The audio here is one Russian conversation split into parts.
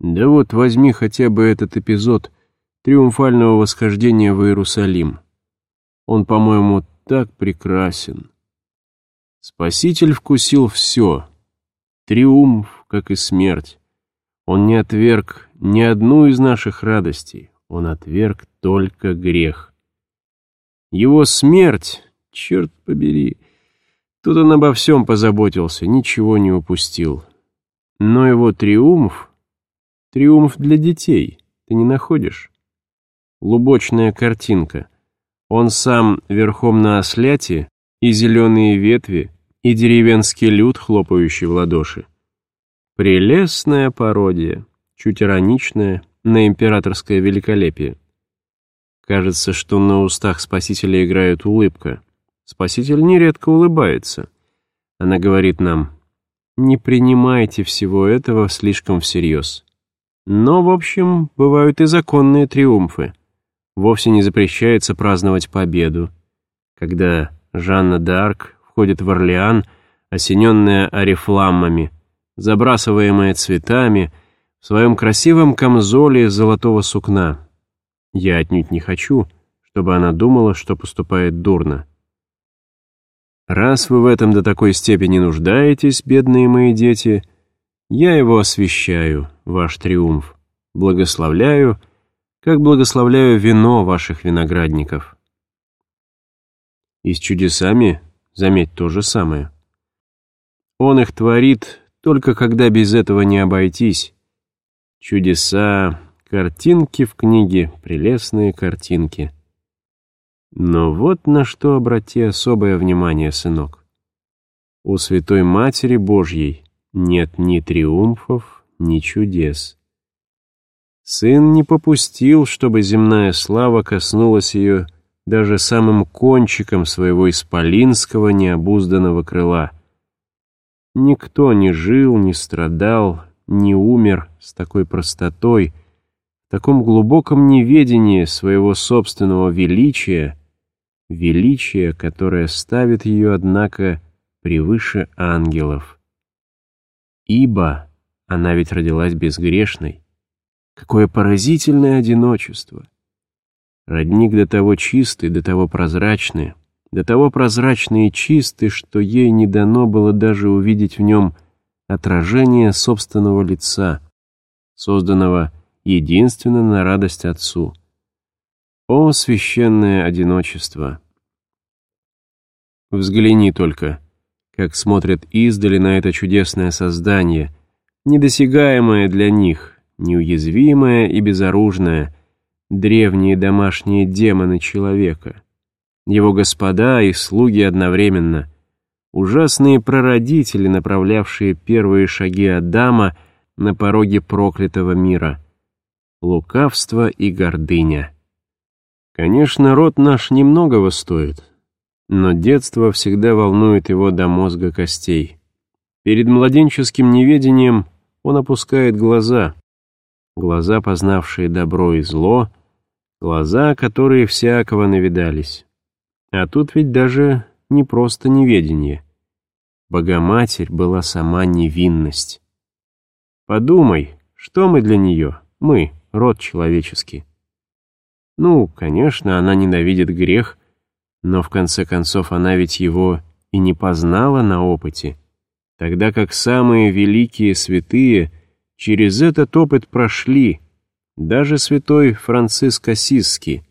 Да вот возьми хотя бы этот эпизод триумфального восхождения в Иерусалим. Он, по-моему, так прекрасен. Спаситель вкусил все. Триумф, как и смерть. Он не отверг ни одну из наших радостей. Он отверг только грех. Его смерть, черт побери, тут он обо всем позаботился, ничего не упустил. Но его триумф — триумф для детей, ты не находишь? Лубочная картинка. Он сам верхом на осляте, и зеленые ветви, и деревенский люд, хлопающий в ладоши. Прелестная пародия, чуть ироничная, на императорское великолепие. Кажется, что на устах Спасителя играет улыбка. Спаситель нередко улыбается. Она говорит нам, не принимайте всего этого слишком всерьез. Но, в общем, бывают и законные триумфы. Вовсе не запрещается праздновать победу. Когда Жанна д'Арк входит в Орлеан, осененная орифламмами, забрасываемая цветами, в своем красивом камзоле золотого сукна. Я отнюдь не хочу, чтобы она думала, что поступает дурно. Раз вы в этом до такой степени нуждаетесь, бедные мои дети, я его освящаю, ваш триумф, благословляю, как благословляю вино ваших виноградников. И с чудесами, заметь, то же самое. Он их творит, только когда без этого не обойтись. Чудеса, картинки в книге, прелестные картинки. Но вот на что обрати особое внимание, сынок. У Святой Матери Божьей нет ни триумфов, ни чудес. Сын не попустил, чтобы земная слава коснулась ее даже самым кончиком своего исполинского необузданного крыла. Никто не жил, не страдал, не умер с такой простотой, в таком глубоком неведении своего собственного величия, величие, которое ставит ее, однако, превыше ангелов. Ибо она ведь родилась безгрешной. Какое поразительное одиночество! Родник до того чистый, до того прозрачный, до того прозрачный и чистый, что ей не дано было даже увидеть в нем отражение собственного лица, созданного единственно на радость Отцу. О, священное одиночество! Взгляни только, как смотрят издали на это чудесное создание, недосягаемое для них, неуязвимое и безоружное, древние домашние демоны человека, его господа и слуги одновременно, ужасные прародители, направлявшие первые шаги Адама на пороге проклятого мира, лукавство и гордыня. Конечно, род наш немногого стоит, но детство всегда волнует его до мозга костей. Перед младенческим неведением он опускает глаза, глаза, познавшие добро и зло, глаза, которые всякого навидались. А тут ведь даже не просто неведение. Богоматерь была сама невинность. Подумай, что мы для нее, мы, род человеческий. Ну, конечно, она ненавидит грех, но в конце концов она ведь его и не познала на опыте, тогда как самые великие святые через этот опыт прошли, даже святой Франциск Осисский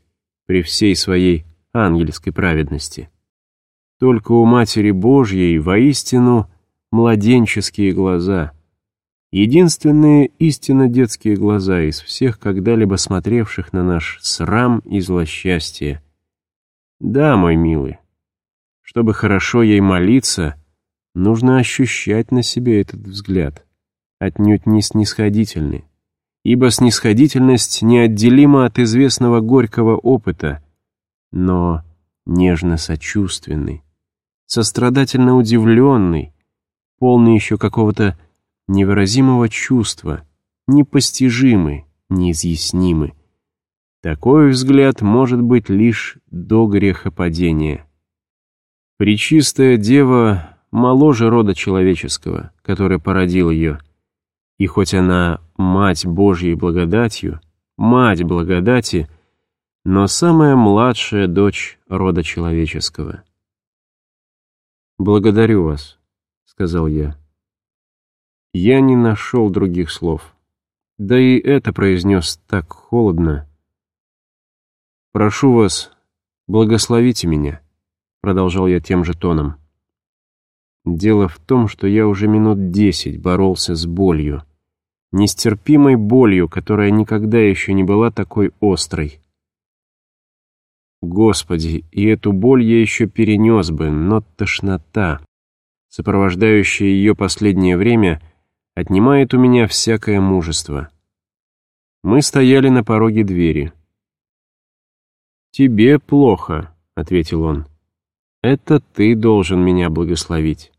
при всей своей ангельской праведности. Только у Матери Божьей воистину младенческие глаза, единственные истинно детские глаза из всех когда-либо смотревших на наш срам и злосчастье. Да, мой милый, чтобы хорошо ей молиться, нужно ощущать на себе этот взгляд, отнюдь не снисходительный, ибо снисходительность неотделима от известного горького опыта, но нежно-сочувственный, сострадательно удивленный, полный еще какого-то невыразимого чувства, непостижимый, неизъяснимый. Такой взгляд может быть лишь до грехопадения. Пречистая дева моложе рода человеческого, который породил ее, и хоть она мать Божьей благодатью, мать благодати, но самая младшая дочь рода человеческого. «Благодарю вас», — сказал я. Я не нашел других слов. Да и это произнес так холодно. «Прошу вас, благословите меня», — продолжал я тем же тоном. Дело в том, что я уже минут десять боролся с болью. Нестерпимой болью, которая никогда еще не была такой острой. Господи, и эту боль я еще перенес бы, но тошнота, сопровождающая ее последнее время — отнимает у меня всякое мужество. Мы стояли на пороге двери. «Тебе плохо», — ответил он. «Это ты должен меня благословить».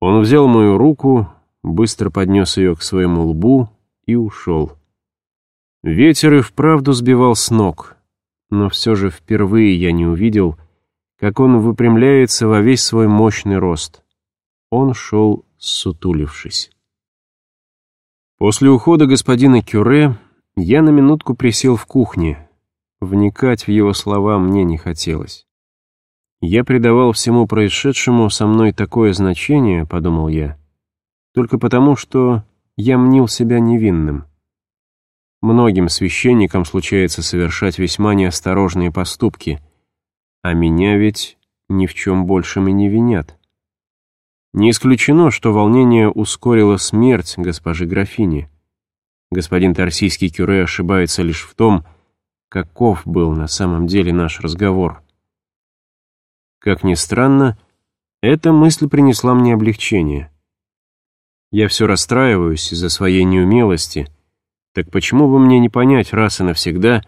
Он взял мою руку, быстро поднес ее к своему лбу и ушел. Ветер и вправду сбивал с ног, но все же впервые я не увидел, как он выпрямляется во весь свой мощный рост. Он шел сутулившись. После ухода господина Кюре я на минутку присел в кухне. Вникать в его слова мне не хотелось. Я придавал всему происшедшему со мной такое значение, подумал я, только потому, что я мнил себя невинным. Многим священникам случается совершать весьма неосторожные поступки, а меня ведь ни в чем большем и не винят. Не исключено, что волнение ускорило смерть госпожи графини. Господин Тарсийский Кюре ошибается лишь в том, каков был на самом деле наш разговор. Как ни странно, эта мысль принесла мне облегчение. Я все расстраиваюсь из-за своей неумелости, так почему бы мне не понять раз и навсегда,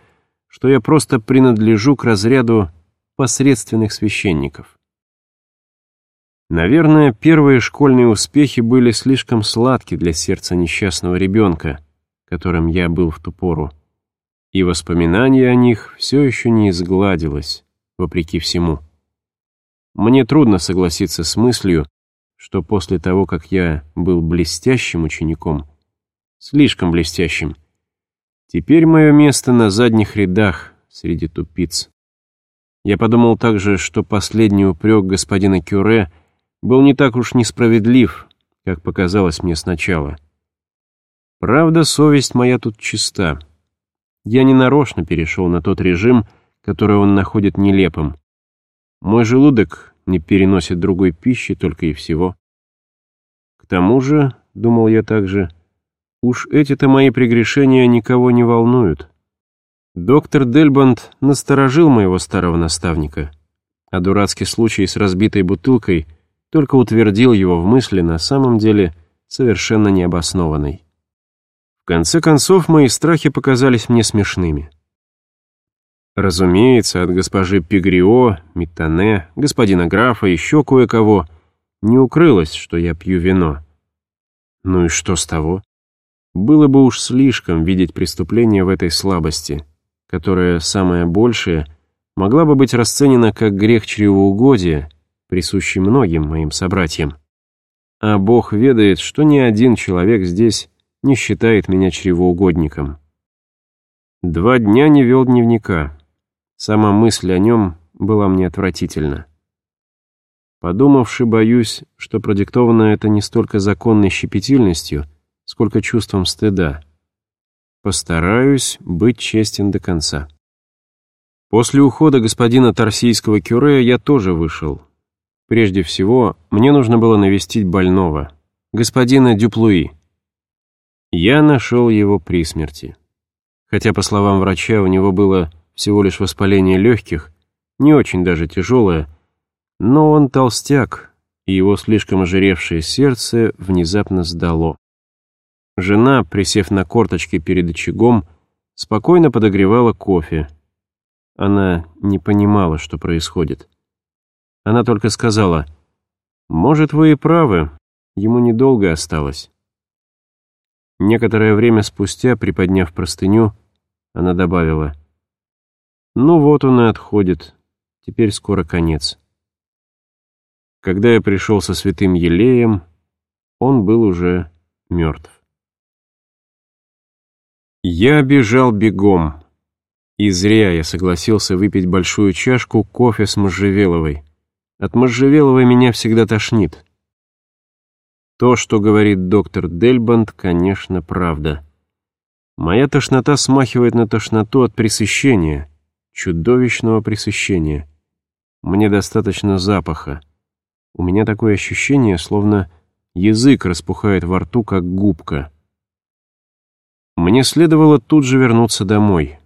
что я просто принадлежу к разряду посредственных священников? Наверное, первые школьные успехи были слишком сладки для сердца несчастного ребенка, которым я был в ту пору, и воспоминание о них все еще не изгладилось, вопреки всему. Мне трудно согласиться с мыслью, что после того, как я был блестящим учеником, слишком блестящим, теперь мое место на задних рядах среди тупиц. Я подумал также, что последний упрек господина Кюре — был не так уж несправедлив, как показалось мне сначала. Правда, совесть моя тут чиста. Я не нарочно перешел на тот режим, который он находит нелепым. Мой желудок не переносит другой пищи только и всего. К тому же, думал я также, уж эти-то мои прегрешения никого не волнуют. Доктор Дельбанд насторожил моего старого наставника, а дурацкий случай с разбитой бутылкой только утвердил его в мысли на самом деле совершенно необоснованной. Конце концов, мои страхи показались мне смешными. Разумеется, от госпожи Пигрио, Митане, господина графа, еще кое-кого не укрылось, что я пью вино. Ну и что с того? Было бы уж слишком видеть преступление в этой слабости, которая, самое большее, могла бы быть расценена как грех чревоугодия, присущий многим моим собратьям. А Бог ведает, что ни один человек здесь не считает меня чревоугодником. Два дня не вел дневника. Сама мысль о нем была мне отвратительна. Подумавши, боюсь, что продиктовано это не столько законной щепетильностью, сколько чувством стыда. Постараюсь быть честен до конца. После ухода господина Тарсийского кюре я тоже вышел, Прежде всего, мне нужно было навестить больного, господина Дюплуи. Я нашел его при смерти. Хотя, по словам врача, у него было всего лишь воспаление легких, не очень даже тяжелое, но он толстяк, и его слишком ожиревшее сердце внезапно сдало. Жена, присев на корточки перед очагом, спокойно подогревала кофе. Она не понимала, что происходит. Она только сказала, «Может, вы и правы, ему недолго осталось». Некоторое время спустя, приподняв простыню, она добавила, «Ну вот он и отходит, теперь скоро конец». Когда я пришел со святым Елеем, он был уже мертв. Я бежал бегом. И зря я согласился выпить большую чашку кофе с Можжевеловой. От Можжевеловой меня всегда тошнит. То, что говорит доктор Дельбанд, конечно, правда. Моя тошнота смахивает на тошноту от пресыщения, чудовищного пресыщения. Мне достаточно запаха. У меня такое ощущение, словно язык распухает во рту, как губка. Мне следовало тут же вернуться домой.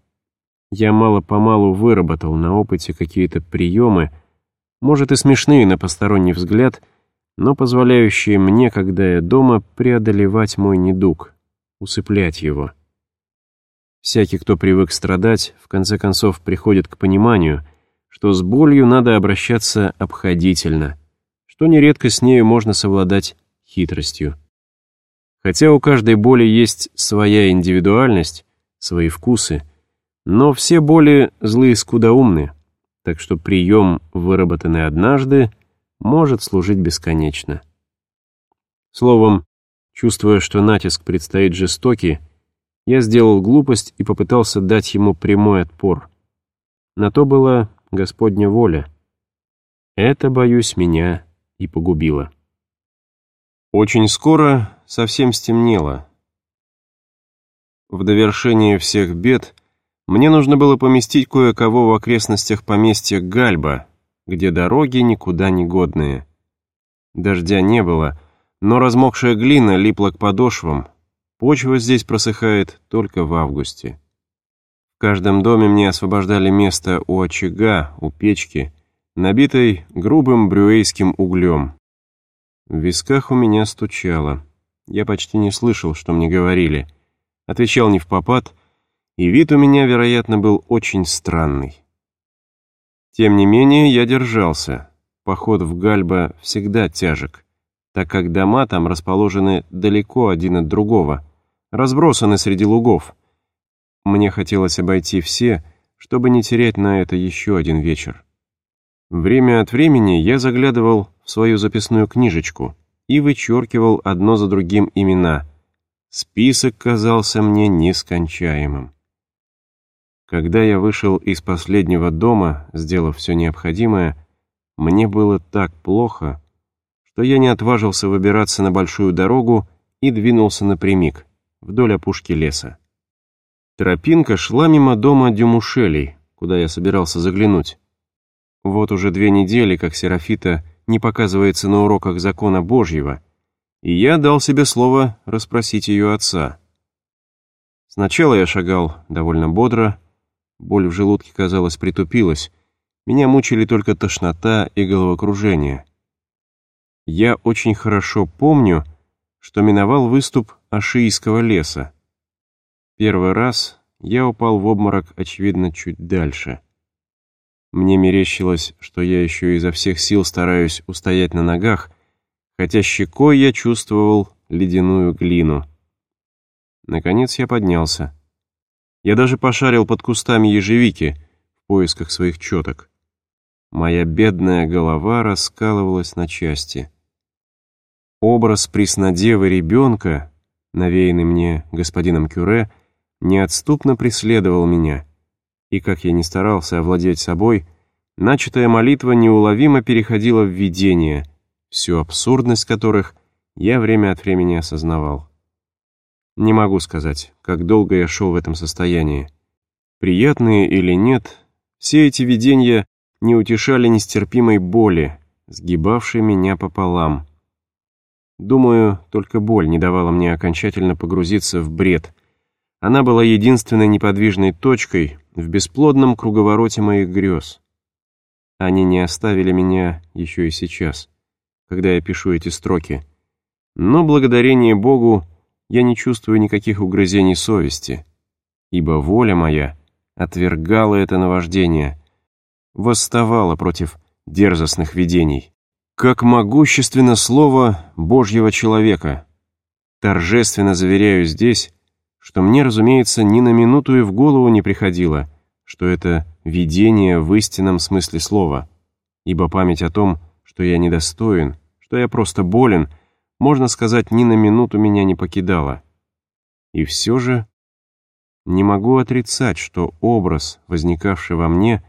Я мало-помалу выработал на опыте какие-то приемы, может и смешные на посторонний взгляд, но позволяющие мне, когда я дома, преодолевать мой недуг, усыплять его. Всякий, кто привык страдать, в конце концов приходит к пониманию, что с болью надо обращаться обходительно, что нередко с нею можно совладать хитростью. Хотя у каждой боли есть своя индивидуальность, свои вкусы, но все боли злые скудоумны, так что прием, выработанный однажды, может служить бесконечно. Словом, чувствуя, что натиск предстоит жестокий, я сделал глупость и попытался дать ему прямой отпор. На то была Господня воля. Это, боюсь, меня и погубило. Очень скоро совсем стемнело. В довершение всех бед мне нужно было поместить кое-кого в окрестностях поместья Гальба, где дороги никуда не годные. Дождя не было, но размокшая глина липла к подошвам. Почва здесь просыхает только в августе. В каждом доме мне освобождали место у очага, у печки, набитой грубым брюэйским углем. В висках у меня стучало. Я почти не слышал, что мне говорили. Отвечал не в попад, и вид у меня, вероятно, был очень странный. Тем не менее, я держался. Поход в Гальба всегда тяжек, так как дома там расположены далеко один от другого, разбросаны среди лугов. Мне хотелось обойти все, чтобы не терять на это еще один вечер. Время от времени я заглядывал в свою записную книжечку и вычеркивал одно за другим имена. Список казался мне нескончаемым. Когда я вышел из последнего дома, сделав все необходимое, мне было так плохо, что я не отважился выбираться на большую дорогу и двинулся напрямик, вдоль опушки леса. Тропинка шла мимо дома Дюмушелей, куда я собирался заглянуть. Вот уже две недели, как Серафита не показывается на уроках закона Божьего, и я дал себе слово расспросить ее отца. Сначала я шагал довольно бодро, боль в желудке, казалось, притупилась, меня мучили только тошнота и головокружение. Я очень хорошо помню, что миновал выступ Ашиийского леса. Первый раз я упал в обморок, очевидно, чуть дальше. Мне мерещилось, что я еще изо всех сил стараюсь устоять на ногах, хотя щекой я чувствовал ледяную глину. Наконец я поднялся. Я даже пошарил под кустами ежевики в поисках своих четок. Моя бедная голова раскалывалась на части. Образ преснодевы ребенка, навеянный мне господином Кюре, неотступно преследовал меня — и как я ни старался овладеть собой, начатая молитва неуловимо переходила в видение, всю абсурдность которых я время от времени осознавал. Не могу сказать, как долго я шел в этом состоянии. Приятные или нет, все эти видения не утешали нестерпимой боли, сгибавшей меня пополам. Думаю, только боль не давала мне окончательно погрузиться в бред. Она была единственной неподвижной точкой, в бесплодном круговороте моих грез. Они не оставили меня еще и сейчас, когда я пишу эти строки. Но благодарение Богу я не чувствую никаких угрызений совести, ибо воля моя отвергала это наваждение, восставала против дерзостных видений. Как могущественно слово Божьего человека. Торжественно заверяю здесь, что мне, разумеется, ни на минуту и в голову не приходило, что это видение в истинном смысле слова, ибо память о том, что я недостоин, что я просто болен, можно сказать, ни на минуту меня не покидала. И все же не могу отрицать, что образ, возникавший во мне,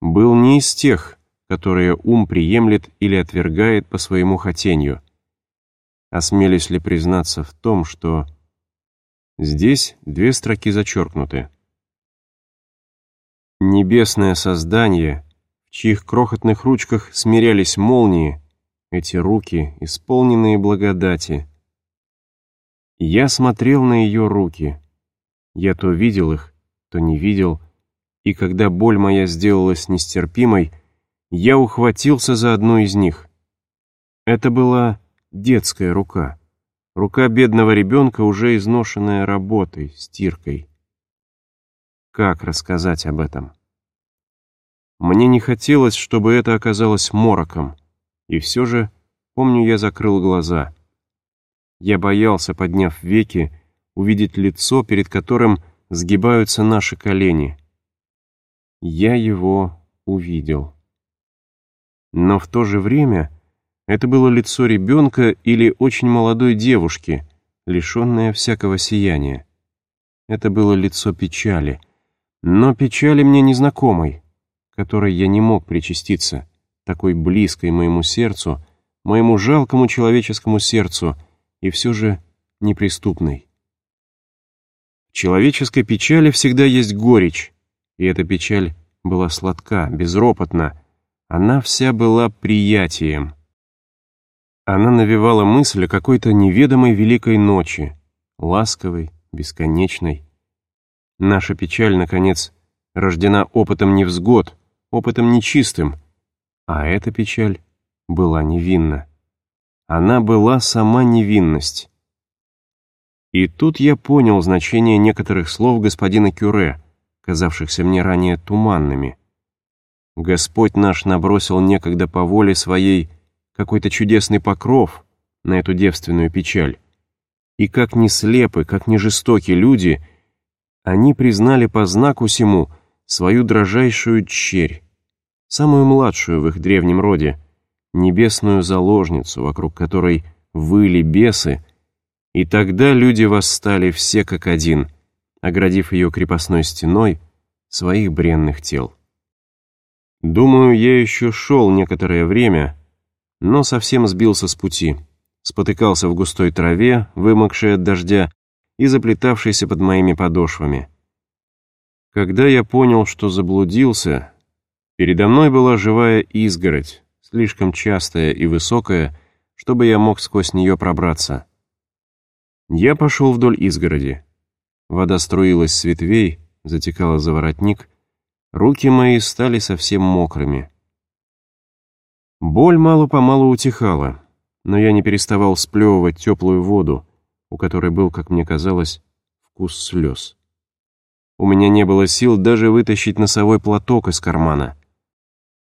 был не из тех, которые ум приемлет или отвергает по своему хотению. Осмелюсь ли признаться в том, что здесь две строки зачеркнуты. Небесное создание, в чьих крохотных ручках смирялись молнии, эти руки, исполненные благодати. Я смотрел на ее руки. Я то видел их, то не видел, и когда боль моя сделалась нестерпимой, я ухватился за одну из них. Это была детская рука. Рука бедного ребенка, уже изношенная работой, стиркой. Как рассказать об этом? Мне не хотелось, чтобы это оказалось мороком, и все же, помню, я закрыл глаза. Я боялся, подняв веки, увидеть лицо, перед которым сгибаются наши колени. Я его увидел. Но в то же время это было лицо ребенка или очень молодой девушки, лишенное всякого сияния. Это было лицо печали, но печали мне незнакомой, которой я не мог причаститься, такой близкой моему сердцу, моему жалкому человеческому сердцу, и все же неприступной. В человеческой печали всегда есть горечь, и эта печаль была сладка, безропотна, она вся была приятием. Она навевала мысль о какой-то неведомой великой ночи, ласковой, бесконечной. Наша печаль, наконец, рождена опытом невзгод, опытом нечистым, а эта печаль была невинна. Она была сама невинность. И тут я понял значение некоторых слов господина Кюре, казавшихся мне ранее туманными. Господь наш набросил некогда по воле своей какой-то чудесный покров на эту девственную печаль. И как не слепы, как не жестоки люди, они признали по знаку сему свою дрожайшую черь, самую младшую в их древнем роде, небесную заложницу, вокруг которой выли бесы, и тогда люди восстали все как один, оградив ее крепостной стеной своих бренных тел. Думаю, я еще шел некоторое время, но совсем сбился с пути, спотыкался в густой траве, вымокшей от дождя и заплетавшейся под моими подошвами. Когда я понял, что заблудился, передо мной была живая изгородь, слишком частая и высокая, чтобы я мог сквозь нее пробраться. Я пошел вдоль изгороди. Вода струилась с ветвей, затекала за воротник. Руки мои стали совсем мокрыми. Боль мало-помалу утихала, но я не переставал сплевывать теплую воду, у которой был, как мне казалось, вкус слез. У меня не было сил даже вытащить носовой платок из кармана.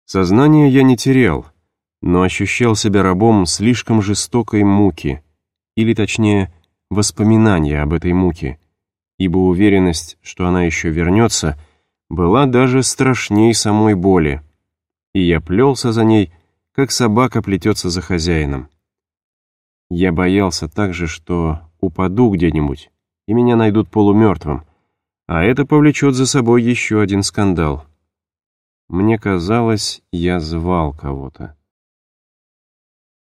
Сознание я не терял, но ощущал себя рабом слишком жестокой муки, или точнее, воспоминания об этой муке, ибо уверенность, что она еще вернется, была даже страшней самой боли, и я плелся за ней, как собака плетется за хозяином. Я боялся также, что упаду где-нибудь, и меня найдут полумертвым, а это повлечет за собой еще один скандал. Мне казалось, я звал кого-то.